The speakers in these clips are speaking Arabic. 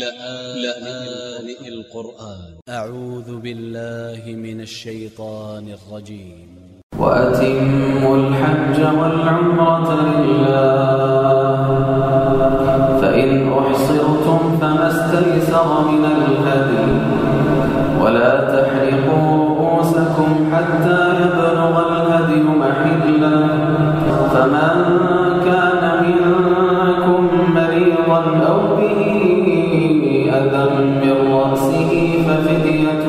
لآن القرآن. أ ع و ذ ب ا ل ل ه من ا ل ش ي ط ا ن ا ل ج ي م وأتموا الحج والعمرة لله. فإن أحصرتم فما استيسر من الهدي. ولا تحرقوا ففدية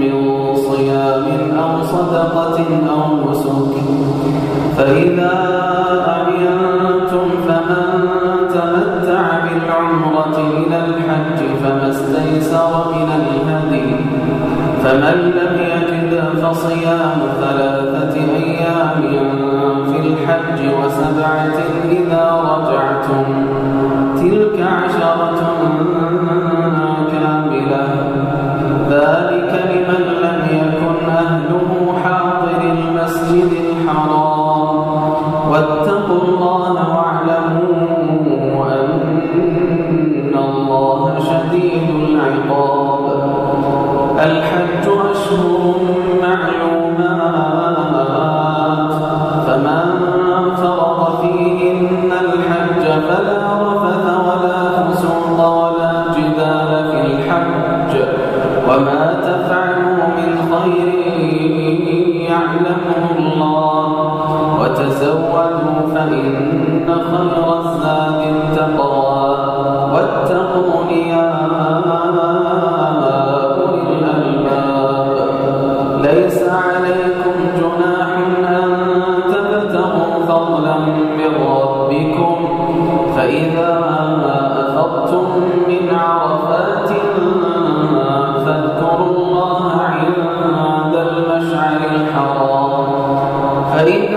من صيام أو صدقة أو نسك. فإذا أمنتم فمن تمتع بالعمرة إلى الحج فما استيسر من الهدي. فمن لم يجد فصيام ثلاثة أيام في الحج وسبعة إذا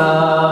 Uh...